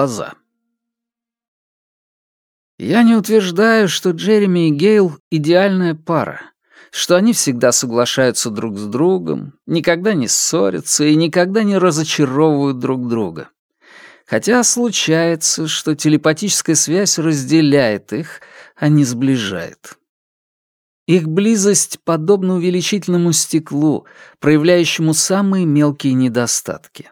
глаза. Я не утверждаю, что Джереми и Гейл — идеальная пара, что они всегда соглашаются друг с другом, никогда не ссорятся и никогда не разочаровывают друг друга. Хотя случается, что телепатическая связь разделяет их, а не сближает. Их близость подобна увеличительному стеклу, проявляющему самые мелкие недостатки.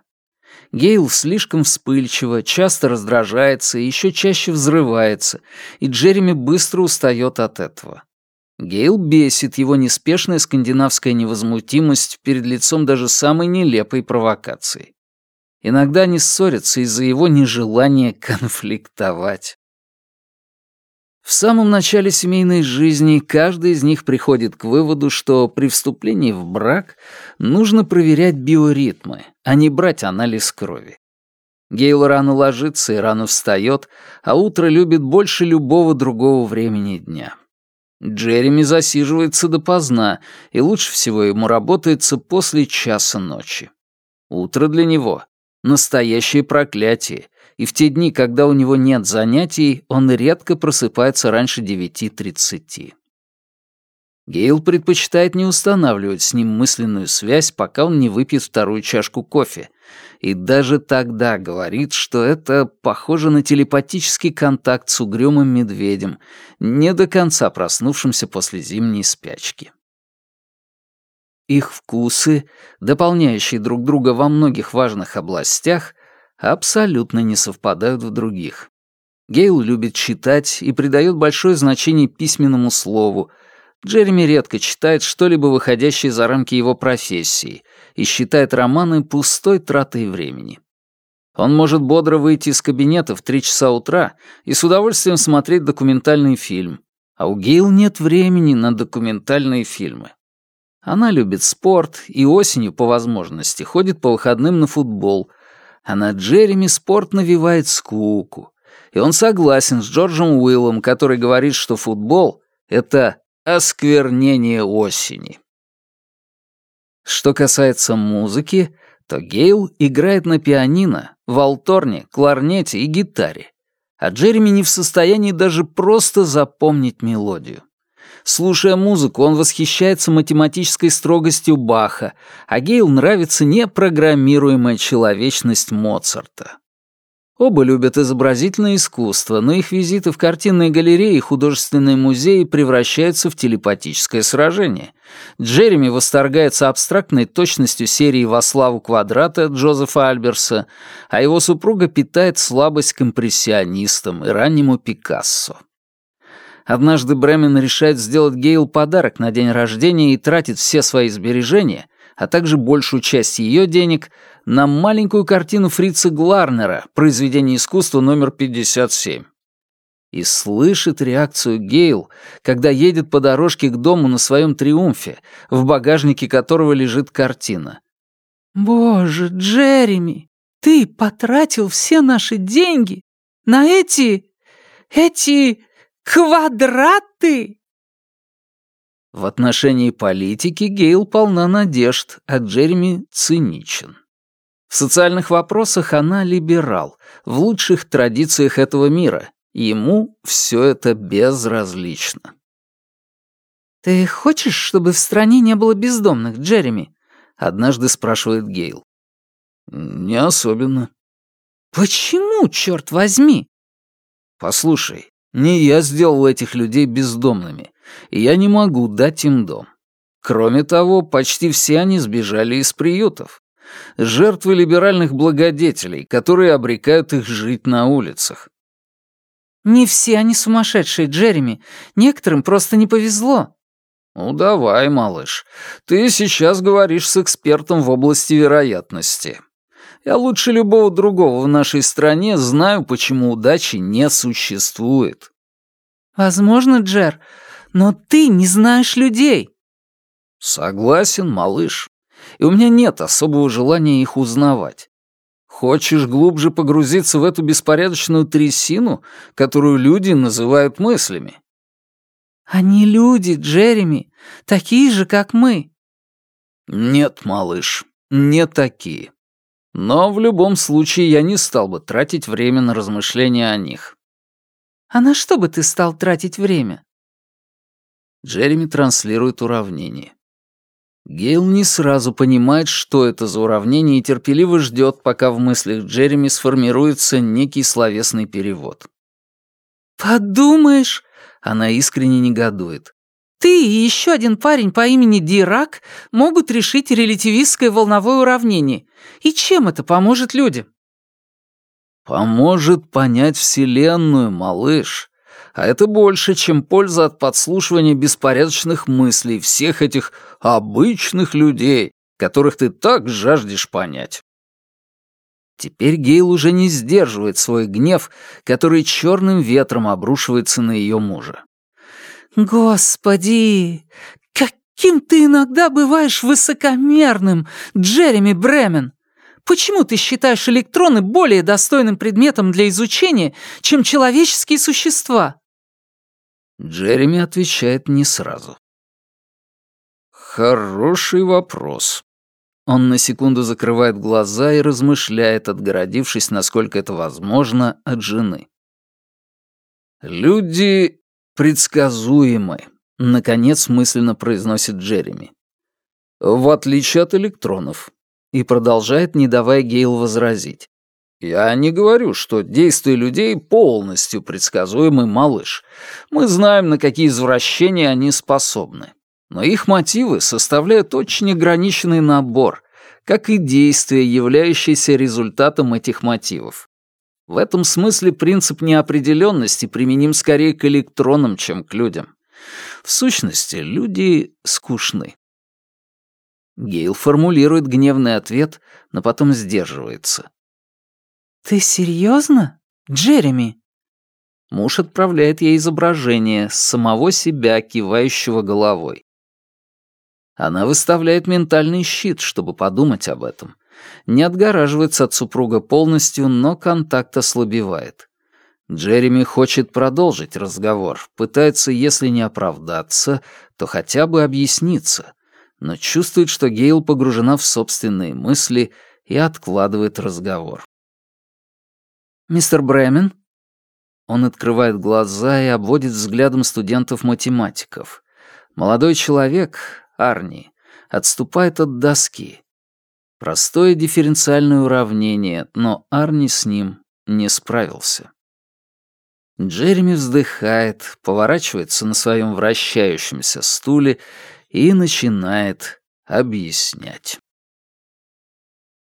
Гейл слишком вспыльчива, часто раздражается и еще чаще взрывается, и Джереми быстро устает от этого. Гейл бесит его неспешная скандинавская невозмутимость перед лицом даже самой нелепой провокации. Иногда они ссорятся из-за его нежелания конфликтовать. В самом начале семейной жизни каждый из них приходит к выводу, что при вступлении в брак нужно проверять биоритмы, а не брать анализ крови. Гейл рано ложится и рано встает, а утро любит больше любого другого времени дня. Джереми засиживается допоздна, и лучше всего ему работается после часа ночи. Утро для него — настоящее проклятие, и в те дни, когда у него нет занятий, он редко просыпается раньше 9.30. Гейл предпочитает не устанавливать с ним мысленную связь, пока он не выпьет вторую чашку кофе, и даже тогда говорит, что это похоже на телепатический контакт с угрюмым медведем, не до конца проснувшимся после зимней спячки. Их вкусы, дополняющие друг друга во многих важных областях, абсолютно не совпадают в других. Гейл любит читать и придает большое значение письменному слову. Джереми редко читает что-либо выходящее за рамки его профессии и считает романы пустой тратой времени. Он может бодро выйти из кабинета в три часа утра и с удовольствием смотреть документальный фильм, а у Гейл нет времени на документальные фильмы. Она любит спорт и осенью, по возможности, ходит по выходным на футбол, а на Джереми спорт навевает скуку. И он согласен с Джорджем Уиллом, который говорит, что футбол — это осквернение осени. Что касается музыки, то Гейл играет на пианино, валторне, кларнете и гитаре, а Джереми не в состоянии даже просто запомнить мелодию. Слушая музыку, он восхищается математической строгостью Баха, а Гейл нравится непрограммируемая человечность Моцарта. Оба любят изобразительное искусство, но их визиты в картинные галереи и художественные музеи превращаются в телепатическое сражение. Джереми восторгается абстрактной точностью серии «Во славу квадрата» Джозефа Альберса, а его супруга питает слабость к импрессионистам и раннему Пикассо. Однажды Бремен решает сделать Гейл подарок на день рождения и тратит все свои сбережения, а также большую часть ее денег, на маленькую картину Фрица Гларнера «Произведение искусства номер 57». И слышит реакцию Гейл, когда едет по дорожке к дому на своем триумфе, в багажнике которого лежит картина. «Боже, Джереми, ты потратил все наши деньги на эти... эти... Квадраты!» В отношении политики Гейл полна надежд, а Джереми циничен. В социальных вопросах она либерал, в лучших традициях этого мира. Ему все это безразлично. «Ты хочешь, чтобы в стране не было бездомных, Джереми?» — однажды спрашивает Гейл. «Не особенно». «Почему, черт возьми?» «Послушай, не я сделал этих людей бездомными, и я не могу дать им дом. Кроме того, почти все они сбежали из приютов. Жертвы либеральных благодетелей, которые обрекают их жить на улицах. «Не все они сумасшедшие, Джереми. Некоторым просто не повезло». «Ну давай, малыш. Ты сейчас говоришь с экспертом в области вероятности. Я лучше любого другого в нашей стране знаю, почему удачи не существует». «Возможно, Джер, но ты не знаешь людей». «Согласен, малыш. И у меня нет особого желания их узнавать. Хочешь глубже погрузиться в эту беспорядочную трясину, которую люди называют мыслями?» «Они люди, Джереми, такие же, как мы». «Нет, малыш, не такие. Но в любом случае я не стал бы тратить время на размышления о них. «А на что бы ты стал тратить время?» Джереми транслирует уравнение. Гейл не сразу понимает, что это за уравнение, и терпеливо ждет, пока в мыслях Джереми сформируется некий словесный перевод. «Подумаешь!» — она искренне негодует. «Ты и еще один парень по имени Дирак могут решить релятивистское волновое уравнение. И чем это поможет людям?» «Поможет понять Вселенную, малыш. А это больше, чем польза от подслушивания беспорядочных мыслей всех этих обычных людей, которых ты так жаждешь понять». Теперь Гейл уже не сдерживает свой гнев, который черным ветром обрушивается на ее мужа. «Господи, каким ты иногда бываешь высокомерным, Джереми Бремен! Почему ты считаешь электроны более достойным предметом для изучения, чем человеческие существа?» Джереми отвечает не сразу. «Хороший вопрос». Он на секунду закрывает глаза и размышляет, отгородившись, насколько это возможно, от жены. «Люди предсказуемы», — наконец мысленно произносит Джереми. «В отличие от электронов». И продолжает, не давая Гейл возразить. «Я не говорю, что действия людей полностью предсказуемы, малыш. Мы знаем, на какие извращения они способны. Но их мотивы составляют очень ограниченный набор, как и действия, являющиеся результатом этих мотивов. В этом смысле принцип неопределенности применим скорее к электронам, чем к людям. В сущности, люди скучны. Гейл формулирует гневный ответ, но потом сдерживается. «Ты серьезно, Джереми?» Муж отправляет ей изображение самого себя, кивающего головой. Она выставляет ментальный щит, чтобы подумать об этом. Не отгораживается от супруга полностью, но контакт ослабевает. Джереми хочет продолжить разговор, пытается, если не оправдаться, то хотя бы объясниться, но чувствует, что Гейл погружена в собственные мысли и откладывает разговор. «Мистер Бремен?» Он открывает глаза и обводит взглядом студентов-математиков. Молодой человек, Арни, отступает от доски. Простое дифференциальное уравнение, но Арни с ним не справился. Джереми вздыхает, поворачивается на своем вращающемся стуле и начинает объяснять.